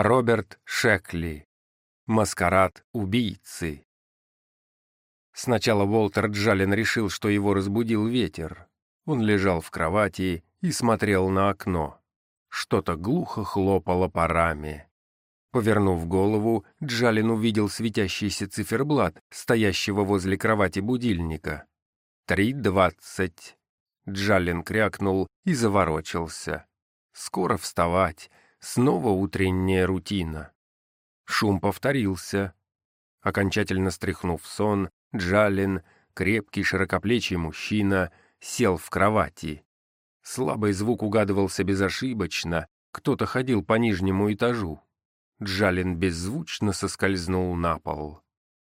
Роберт Шекли. Маскарад убийцы. Сначала Уолтер Джалин решил, что его разбудил ветер. Он лежал в кровати и смотрел на окно. Что-то глухо хлопало по раме. Повернув голову, Джалин увидел светящийся циферблат, стоящего возле кровати будильника. «Три двадцать». Джалин крякнул и заворочился. «Скоро вставать. Снова утренняя рутина». Шум повторился. Окончательно стряхнув сон, Джалин, крепкий широкоплечий мужчина, сел в кровати. Слабый звук угадывался безошибочно, кто-то ходил по нижнему этажу. Джалин беззвучно соскользнул на пол.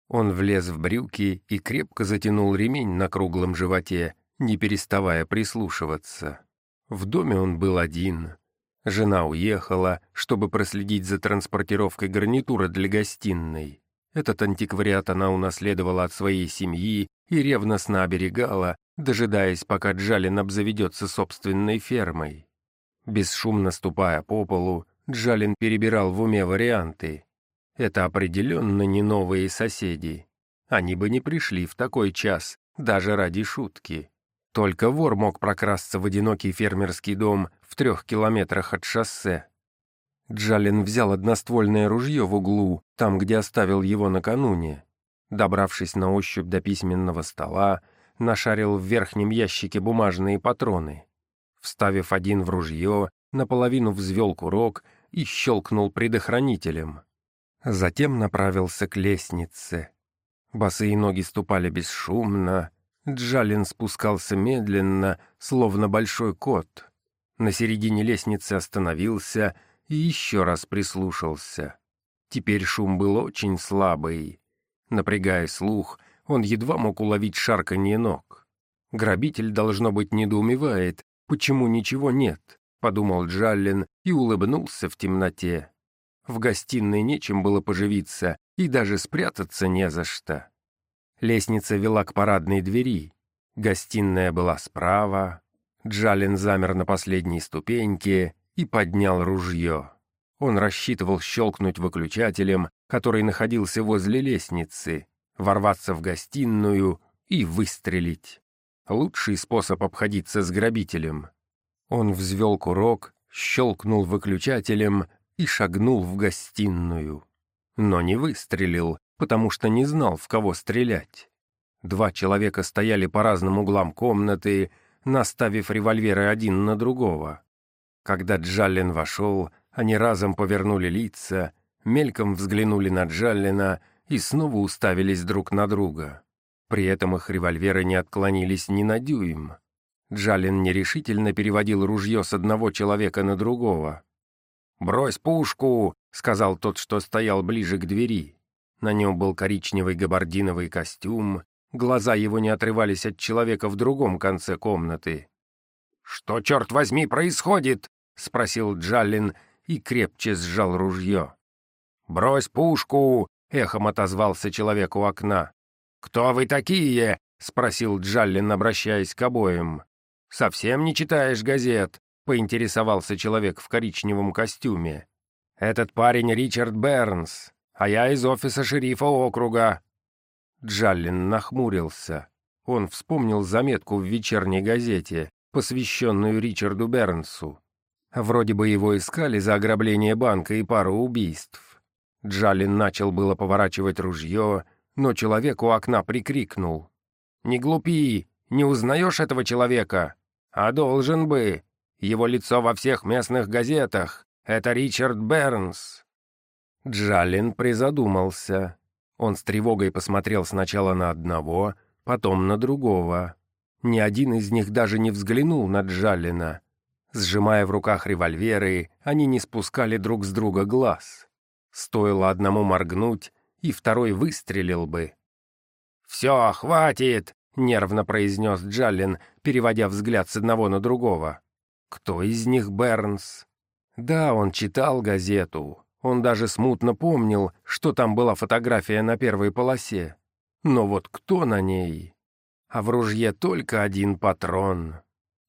Он влез в брюки и крепко затянул ремень на круглом животе, не переставая прислушиваться. В доме он был один. Жена уехала, чтобы проследить за транспортировкой гарнитура для гостиной. Этот антиквариат она унаследовала от своей семьи и ревностно оберегала, дожидаясь, пока Джалин обзаведется собственной фермой. Бесшумно ступая по полу, Джалин перебирал в уме варианты. Это определенно не новые соседи. Они бы не пришли в такой час, даже ради шутки. Только вор мог прокрасться в одинокий фермерский дом в трех километрах от шоссе. Джалин взял одноствольное ружье в углу, там, где оставил его накануне. Добравшись на ощупь до письменного стола, нашарил в верхнем ящике бумажные патроны. Вставив один в ружье, наполовину взвел курок и щелкнул предохранителем. Затем направился к лестнице. Босые ноги ступали бесшумно. Джалин спускался медленно, словно большой кот. На середине лестницы остановился и еще раз прислушался. Теперь шум был очень слабый. Напрягая слух, он едва мог уловить шарканье ног. Грабитель, должно быть, недоумевает, почему ничего нет, подумал Джаллин и улыбнулся в темноте. В гостиной нечем было поживиться, и даже спрятаться не за что. Лестница вела к парадной двери. Гостиная была справа. Джалин замер на последней ступеньке и поднял ружье. Он рассчитывал щелкнуть выключателем, который находился возле лестницы, ворваться в гостиную и выстрелить. Лучший способ обходиться с грабителем. Он взвел курок, щелкнул выключателем и шагнул в гостиную. Но не выстрелил, потому что не знал, в кого стрелять. Два человека стояли по разным углам комнаты, наставив револьверы один на другого. Когда Джаллин вошел, они разом повернули лица, мельком взглянули на Джаллина и снова уставились друг на друга. При этом их револьверы не отклонились ни на дюйм. Джалин нерешительно переводил ружье с одного человека на другого. «Брось пушку!» — сказал тот, что стоял ближе к двери. На нем был коричневый габардиновый костюм, глаза его не отрывались от человека в другом конце комнаты. «Что, черт возьми, происходит?» — спросил Джаллин и крепче сжал ружье. «Брось пушку!» — эхом отозвался человек у окна. «Кто вы такие?» — спросил Джаллин, обращаясь к обоим. «Совсем не читаешь газет?» — поинтересовался человек в коричневом костюме. «Этот парень Ричард Бернс, а я из офиса шерифа округа». Джаллин нахмурился. Он вспомнил заметку в вечерней газете, посвященную Ричарду Бернсу. Вроде бы его искали за ограбление банка и пару убийств. Джалин начал было поворачивать ружье, но человек у окна прикрикнул. «Не глупи! Не узнаешь этого человека? А должен бы! Его лицо во всех местных газетах! Это Ричард Бернс!» Джалин призадумался. Он с тревогой посмотрел сначала на одного, потом на другого. Ни один из них даже не взглянул на Джалина. Сжимая в руках револьверы, они не спускали друг с друга глаз. Стоило одному моргнуть, и второй выстрелил бы. «Все, хватит!» — нервно произнес Джаллин, переводя взгляд с одного на другого. «Кто из них Бернс?» Да, он читал газету. Он даже смутно помнил, что там была фотография на первой полосе. Но вот кто на ней? А в ружье только один патрон.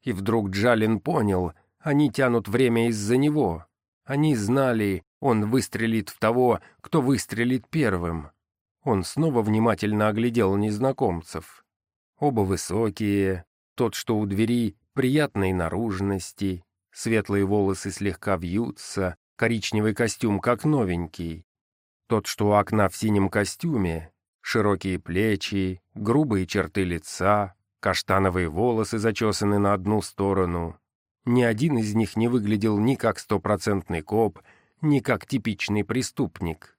И вдруг Джалин понял, они тянут время из-за него. Они знали, Он выстрелит в того, кто выстрелит первым. Он снова внимательно оглядел незнакомцев. Оба высокие, тот, что у двери, приятной наружности, светлые волосы слегка вьются, коричневый костюм как новенький. Тот, что у окна в синем костюме, широкие плечи, грубые черты лица, каштановые волосы зачесаны на одну сторону. Ни один из них не выглядел ни как стопроцентный коп, ни как типичный преступник.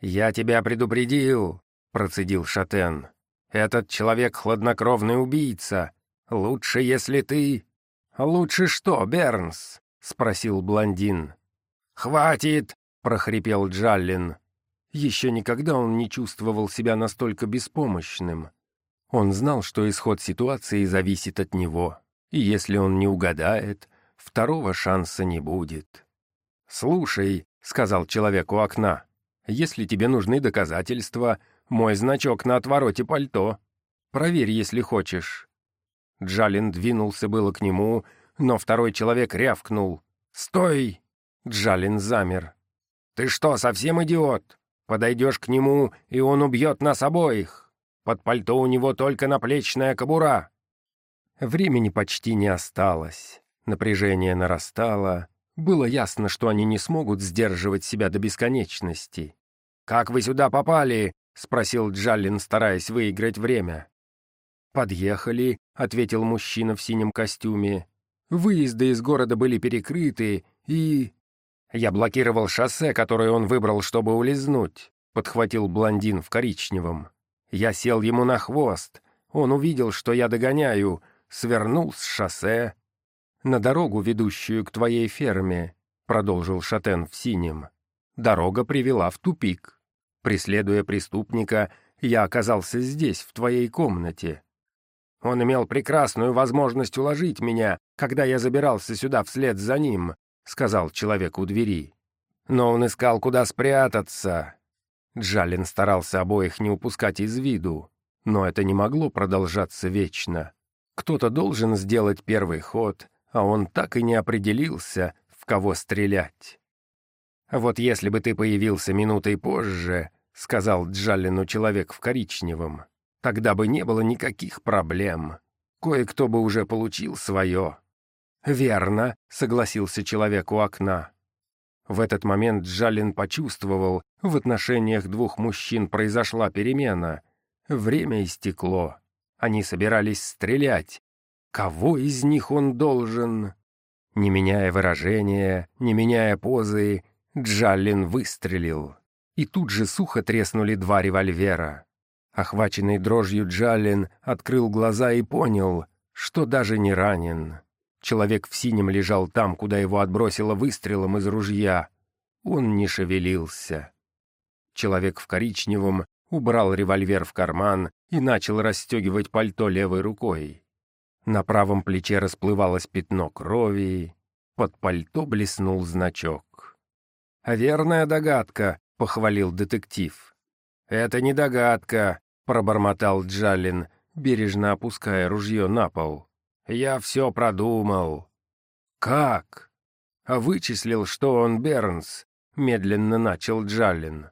«Я тебя предупредил», — процедил Шатен. «Этот человек — хладнокровный убийца. Лучше, если ты...» «Лучше что, Бернс?» — спросил блондин. «Хватит!» — прохрипел Джаллин. Еще никогда он не чувствовал себя настолько беспомощным. Он знал, что исход ситуации зависит от него, и если он не угадает, второго шанса не будет. «Слушай», — сказал человек у окна, — «если тебе нужны доказательства, мой значок на отвороте пальто. Проверь, если хочешь». Джалин двинулся было к нему, но второй человек рявкнул. «Стой!» Джалин замер. «Ты что, совсем идиот? Подойдешь к нему, и он убьет нас обоих. Под пальто у него только наплечная кобура». Времени почти не осталось. Напряжение нарастало. Было ясно, что они не смогут сдерживать себя до бесконечности. «Как вы сюда попали?» — спросил Джаллин, стараясь выиграть время. «Подъехали», — ответил мужчина в синем костюме. «Выезды из города были перекрыты, и...» «Я блокировал шоссе, которое он выбрал, чтобы улизнуть», — подхватил блондин в коричневом. «Я сел ему на хвост. Он увидел, что я догоняю, свернул с шоссе, «На дорогу, ведущую к твоей ферме», — продолжил Шатен в синем. «Дорога привела в тупик. Преследуя преступника, я оказался здесь, в твоей комнате. Он имел прекрасную возможность уложить меня, когда я забирался сюда вслед за ним», — сказал человек у двери. «Но он искал, куда спрятаться». Джалин старался обоих не упускать из виду, но это не могло продолжаться вечно. Кто-то должен сделать первый ход — а он так и не определился, в кого стрелять. «Вот если бы ты появился минутой позже», — сказал Джаллину человек в коричневом, «тогда бы не было никаких проблем. Кое-кто бы уже получил свое». «Верно», — согласился человек у окна. В этот момент Джаллин почувствовал, в отношениях двух мужчин произошла перемена. Время истекло. Они собирались стрелять, Кого из них он должен? Не меняя выражения, не меняя позы, Джаллин выстрелил. И тут же сухо треснули два револьвера. Охваченный дрожью Джаллин открыл глаза и понял, что даже не ранен. Человек в синем лежал там, куда его отбросило выстрелом из ружья. Он не шевелился. Человек в коричневом убрал револьвер в карман и начал расстегивать пальто левой рукой. На правом плече расплывалось пятно крови, под пальто блеснул значок. «А верная догадка», — похвалил детектив. «Это не догадка», — пробормотал Джалин, бережно опуская ружье на пол. «Я все продумал». «Как?» «А вычислил, что он Бернс», — медленно начал Джалин.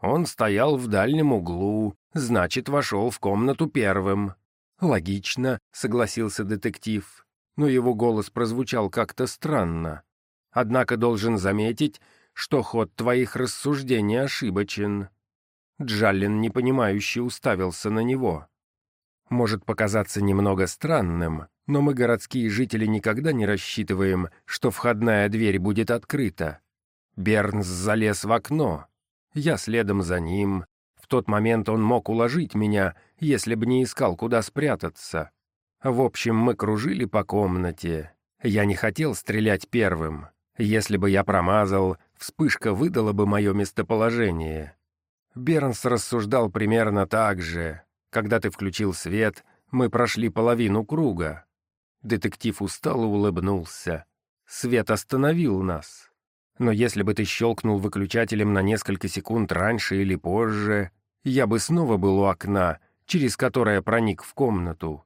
«Он стоял в дальнем углу, значит, вошел в комнату первым. «Логично», — согласился детектив, но его голос прозвучал как-то странно. «Однако должен заметить, что ход твоих рассуждений ошибочен». Джаллин непонимающе уставился на него. «Может показаться немного странным, но мы, городские жители, никогда не рассчитываем, что входная дверь будет открыта. Бернс залез в окно. Я следом за ним, тот момент он мог уложить меня, если бы не искал, куда спрятаться. В общем, мы кружили по комнате. Я не хотел стрелять первым. Если бы я промазал, вспышка выдала бы мое местоположение. Бернс рассуждал примерно так же. Когда ты включил свет, мы прошли половину круга. Детектив устало улыбнулся. Свет остановил нас. Но если бы ты щелкнул выключателем на несколько секунд раньше или позже, я бы снова был у окна, через которое проник в комнату.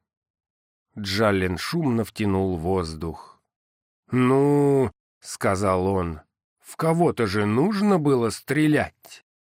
Джаллен шумно втянул воздух. «Ну», — сказал он, — В кого-то же нужно было стрелять.